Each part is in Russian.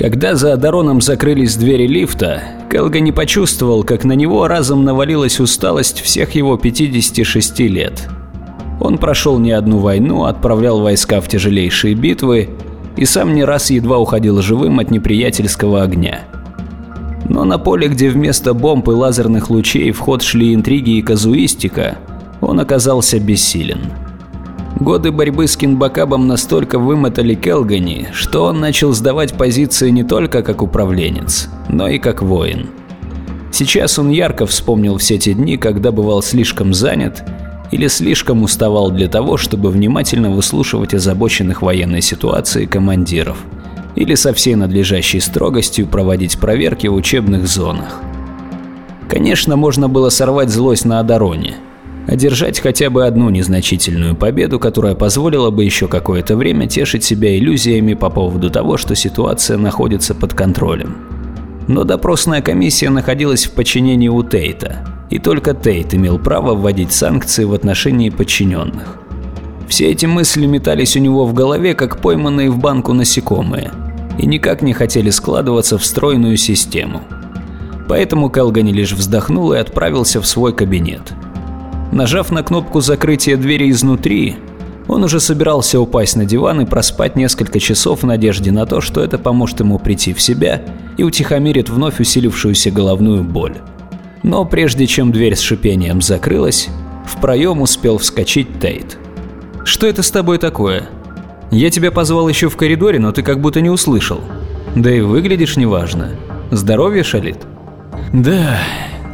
Когда за Адароном закрылись двери лифта, Келга не почувствовал, как на него разом навалилась усталость всех его 56 лет. Он прошел не одну войну, отправлял войска в тяжелейшие битвы и сам не раз едва уходил живым от неприятельского огня. Но на поле, где вместо бомб и лазерных лучей в ход шли интриги и казуистика, он оказался бессилен. Годы борьбы с Кинбакабом настолько вымотали Келгани, что он начал сдавать позиции не только как управленец, но и как воин. Сейчас он ярко вспомнил все те дни, когда бывал слишком занят или слишком уставал для того, чтобы внимательно выслушивать озабоченных военной ситуацией командиров, или со всей надлежащей строгостью проводить проверки в учебных зонах. Конечно, можно было сорвать злость на Адароне – одержать хотя бы одну незначительную победу, которая позволила бы еще какое-то время тешить себя иллюзиями по поводу того, что ситуация находится под контролем. Но допросная комиссия находилась в подчинении у Тейта, и только Тейт имел право вводить санкции в отношении подчиненных. Все эти мысли метались у него в голове, как пойманные в банку насекомые, и никак не хотели складываться в стройную систему. Поэтому Келгани лишь вздохнул и отправился в свой кабинет – Нажав на кнопку закрытия двери изнутри, он уже собирался упасть на диван и проспать несколько часов в надежде на то, что это поможет ему прийти в себя и утихомирит вновь усилившуюся головную боль. Но прежде чем дверь с шипением закрылась, в проем успел вскочить Тейт. «Что это с тобой такое? Я тебя позвал еще в коридоре, но ты как будто не услышал. Да и выглядишь неважно. Здоровье шалит?» «Да,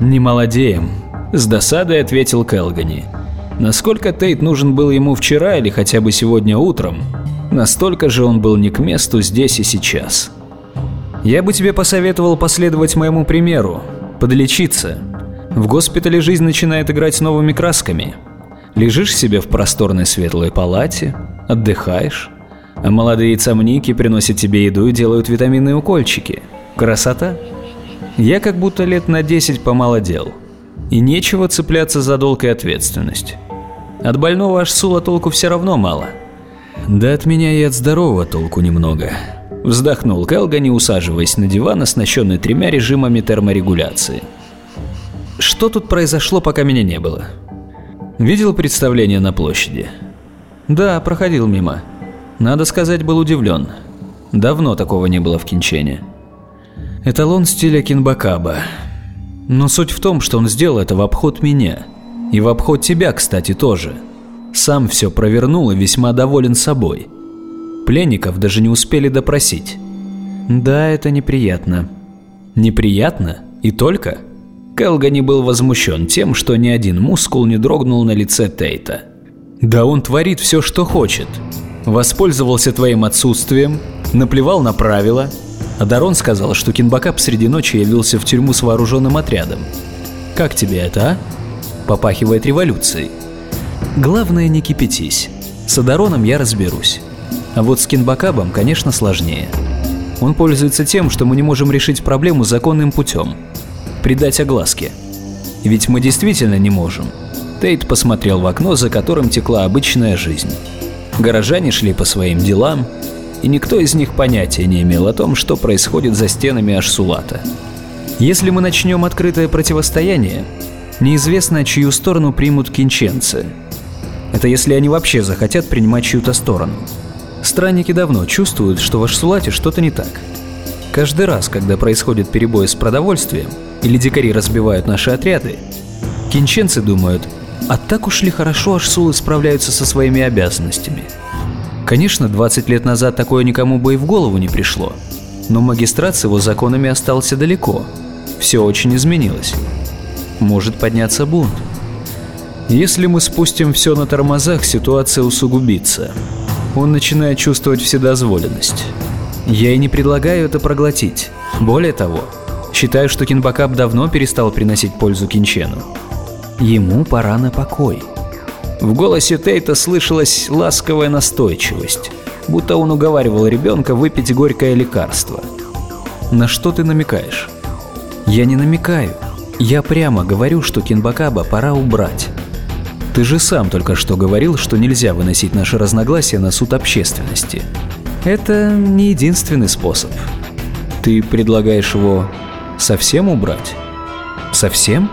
не молодеем», с досадой ответил Келгани. Насколько Тейт нужен был ему вчера или хотя бы сегодня утром, настолько же он был не к месту здесь и сейчас. Я бы тебе посоветовал последовать моему примеру, подлечиться. В госпитале жизнь начинает играть новыми красками. Лежишь себе в просторной светлой палате, отдыхаешь, а молодые яйцамники приносят тебе еду и делают витаминные укольчики. Красота? Я как будто лет на 10 помолодел. И нечего цепляться за долг и ответственность. От больного аж сула толку все равно мало. Да от меня и от здорового толку немного. Вздохнул Келгани, усаживаясь на диван, оснащенный тремя режимами терморегуляции. Что тут произошло, пока меня не было? Видел представление на площади? Да, проходил мимо. Надо сказать, был удивлен. Давно такого не было в Кинчене. Эталон стиля Кинбакаба. Но суть в том, что он сделал это в обход меня. И в обход тебя, кстати, тоже. Сам все провернул и весьма доволен собой. Пленников даже не успели допросить. Да, это неприятно. Неприятно? И только? Келгани был возмущен тем, что ни один мускул не дрогнул на лице Тейта. Да он творит все, что хочет. Воспользовался твоим отсутствием, наплевал на правила, а Дарон сказал, что Кинбакап среди ночи явился в тюрьму с вооруженным отрядом. Как тебе это, а? Попахивает революцией. Главное, не кипятись. С Адароном я разберусь. А вот с Кинбакабом, конечно, сложнее. Он пользуется тем, что мы не можем решить проблему законным путем. Придать огласке. Ведь мы действительно не можем. Тейт посмотрел в окно, за которым текла обычная жизнь. Горожане шли по своим делам, и никто из них понятия не имел о том, что происходит за стенами Ашсулата. Если мы начнем открытое противостояние, неизвестно, чью сторону примут кинченцы. Это если они вообще захотят принимать чью-то сторону. Странники давно чувствуют, что в Ашсулате что-то не так. Каждый раз, когда происходит перебой с продовольствием или дикари разбивают наши отряды, кинченцы думают, а так уж ли хорошо Ашсулы справляются со своими обязанностями – Конечно, 20 лет назад такое никому бы и в голову не пришло. Но магистрат с его законами остался далеко. Все очень изменилось. Может подняться бунт. Если мы спустим все на тормозах, ситуация усугубится. Он начинает чувствовать вседозволенность. Я и не предлагаю это проглотить. Более того, считаю, что Кинбакап давно перестал приносить пользу Кинчену. Ему пора на покой. В голосе Тейта слышалась ласковая настойчивость, будто он уговаривал ребенка выпить горькое лекарство. «На что ты намекаешь?» «Я не намекаю. Я прямо говорю, что Кинбакаба пора убрать. Ты же сам только что говорил, что нельзя выносить наши разногласия на суд общественности. Это не единственный способ. Ты предлагаешь его совсем убрать? Совсем?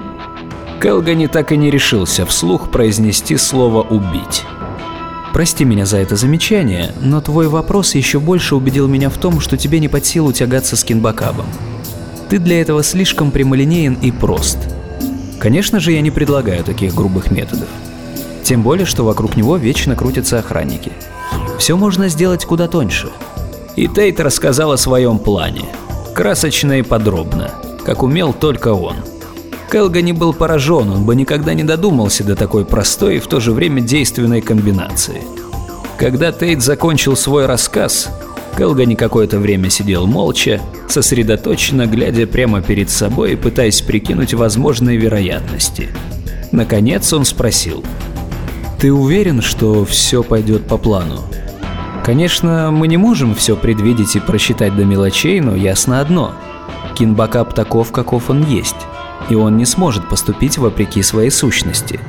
Келгани так и не решился вслух произнести слово «убить». Прости меня за это замечание, но твой вопрос еще больше убедил меня в том, что тебе не под силу тягаться с Кинбакабом. Ты для этого слишком прямолинеен и прост. Конечно же, я не предлагаю таких грубых методов. Тем более, что вокруг него вечно крутятся охранники. Все можно сделать куда тоньше. И Тейт рассказал о своем плане. Красочно и подробно, как умел только он. Келгани был поражен, он бы никогда не додумался до такой простой и в то же время действенной комбинации. Когда Тейт закончил свой рассказ, Келгани какое-то время сидел молча, сосредоточенно глядя прямо перед собой и пытаясь прикинуть возможные вероятности. Наконец он спросил. «Ты уверен, что все пойдет по плану?» Конечно, мы не можем все предвидеть и просчитать до мелочей, но ясно одно. Кинбакап таков, каков он есть и он не сможет поступить вопреки своей сущности.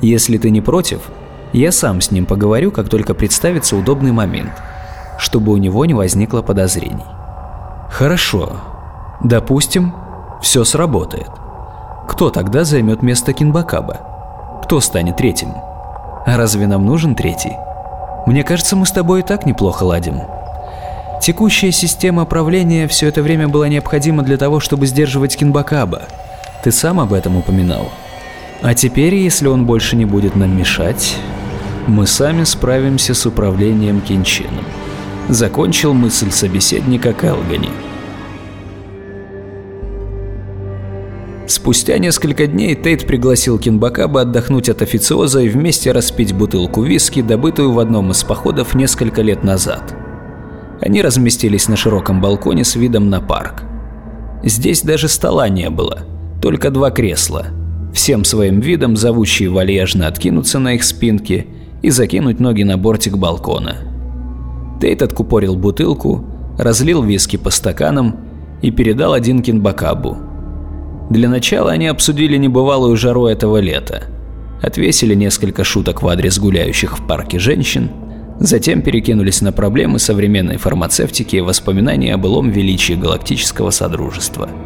Если ты не против, я сам с ним поговорю, как только представится удобный момент, чтобы у него не возникло подозрений. Хорошо. Допустим, все сработает. Кто тогда займет место Кинбакаба? Кто станет третьим? А разве нам нужен третий? Мне кажется, мы с тобой и так неплохо ладим. Текущая система правления все это время была необходима для того, чтобы сдерживать Кинбакаба – ты сам об этом упоминал. А теперь, если он больше не будет нам мешать, мы сами справимся с управлением Кинчином. Закончил мысль собеседника Келгани. Спустя несколько дней Тейт пригласил Кинбакаба отдохнуть от официоза и вместе распить бутылку виски, добытую в одном из походов несколько лет назад. Они разместились на широком балконе с видом на парк. Здесь даже стола не было – только два кресла, всем своим видом зовущие вальяжно откинуться на их спинки и закинуть ноги на бортик балкона. Тейт откупорил бутылку, разлил виски по стаканам и передал один Кинбакабу. Для начала они обсудили небывалую жару этого лета, отвесили несколько шуток в адрес гуляющих в парке женщин, затем перекинулись на проблемы современной фармацевтики и воспоминания о былом величии галактического содружества –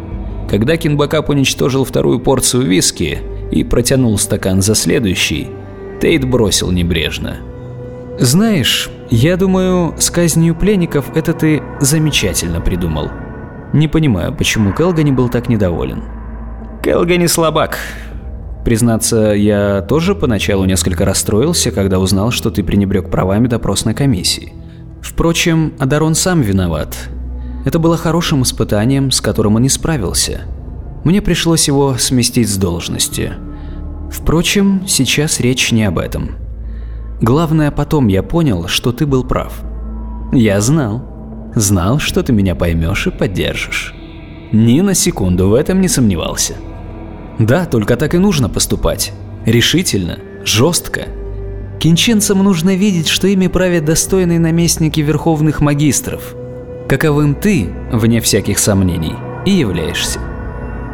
когда Кинбакап уничтожил вторую порцию виски и протянул стакан за следующий, Тейт бросил небрежно. «Знаешь, я думаю, с казнью пленников это ты замечательно придумал. Не понимаю, почему Келгани был так недоволен». «Келгани слабак», Признаться, я тоже поначалу несколько расстроился, когда узнал, что ты пренебрег правами допросной комиссии. Впрочем, Адарон сам виноват. Это было хорошим испытанием, с которым он не справился. Мне пришлось его сместить с должности. Впрочем, сейчас речь не об этом. Главное, потом я понял, что ты был прав. Я знал. Знал, что ты меня поймешь и поддержишь. Ни на секунду в этом не сомневался. Да, только так и нужно поступать. Решительно, жестко. Кинченцам нужно видеть, что ими правят достойные наместники верховных магистров – каковым ты, вне всяких сомнений, и являешься.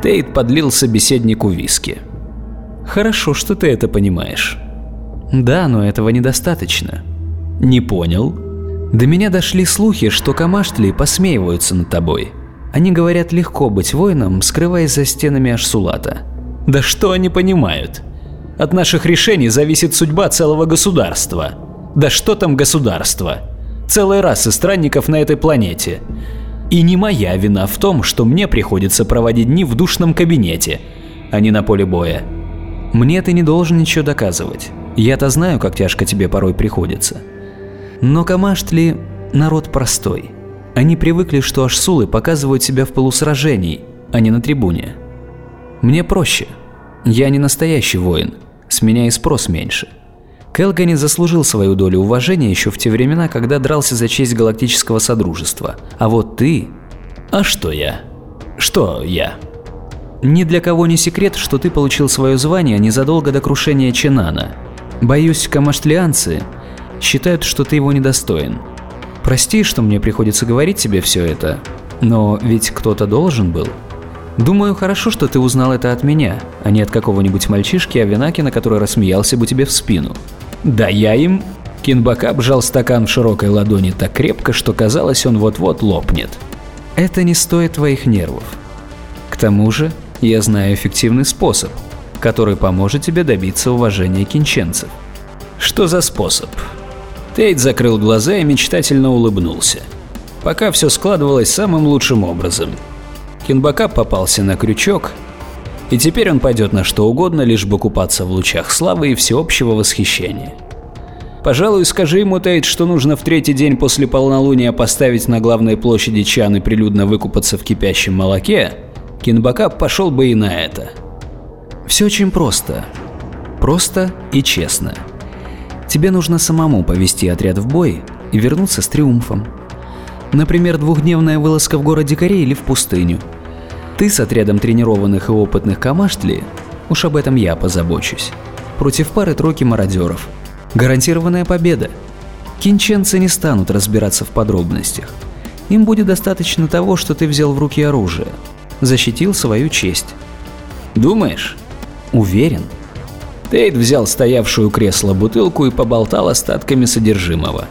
Тейт подлил собеседнику виски. Хорошо, что ты это понимаешь. Да, но этого недостаточно. Не понял? До меня дошли слухи, что камаштли посмеиваются над тобой. Они говорят легко быть воином, скрываясь за стенами Ашсулата. Да что они понимают? От наших решений зависит судьба целого государства. Да что там государство? Целой расы странников на этой планете. И не моя вина в том, что мне приходится проводить дни в душном кабинете, а не на поле боя. Мне ты не должен ничего доказывать. Я-то знаю, как тяжко тебе порой приходится. Но Камаштли – народ простой. Они привыкли, что ашсулы показывают себя в полусражении, а не на трибуне. Мне проще. Я не настоящий воин, с меня и спрос меньше – Келгани заслужил свою долю уважения еще в те времена, когда дрался за честь галактического содружества. А вот ты... А что я? Что я? Ни для кого не секрет, что ты получил свое звание незадолго до крушения Ченана. Боюсь, камаштлианцы считают, что ты его недостоин. Прости, что мне приходится говорить тебе все это, но ведь кто-то должен был. Думаю, хорошо, что ты узнал это от меня, а не от какого-нибудь мальчишки Авинакина, который рассмеялся бы тебе в спину. Да я им... Кинбака обжал стакан в широкой ладони так крепко, что казалось, он вот-вот лопнет. Это не стоит твоих нервов. К тому же, я знаю эффективный способ, который поможет тебе добиться уважения кинченцев. Что за способ? Тейт закрыл глаза и мечтательно улыбнулся. Пока все складывалось самым лучшим образом. Кинбака попался на крючок, и теперь он пойдет на что угодно, лишь бы купаться в лучах славы и всеобщего восхищения. Пожалуй, скажи ему, Тейт, что нужно в третий день после полнолуния поставить на главной площади чан и прилюдно выкупаться в кипящем молоке, Кинбака пошел бы и на это. Все очень просто. Просто и честно. Тебе нужно самому повести отряд в бой и вернуться с триумфом. Например, двухдневная вылазка в город дикарей или в пустыню. Ты с отрядом тренированных и опытных камаштли, уж об этом я позабочусь, против пары тройки мародеров – Гарантированная победа. Кинченцы не станут разбираться в подробностях. Им будет достаточно того, что ты взял в руки оружие, защитил свою честь. Думаешь? Уверен. Тейт взял стоявшую у кресла бутылку и поболтал остатками содержимого.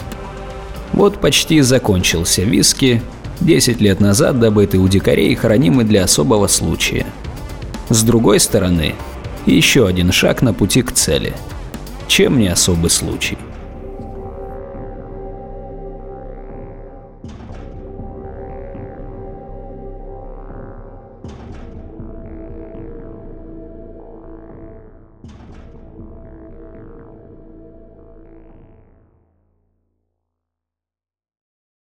Вот почти закончился виски, 10 лет назад добытый у дикарей, хранимый для особого случая. С другой стороны, еще один шаг на пути к цели – чем не особый случай.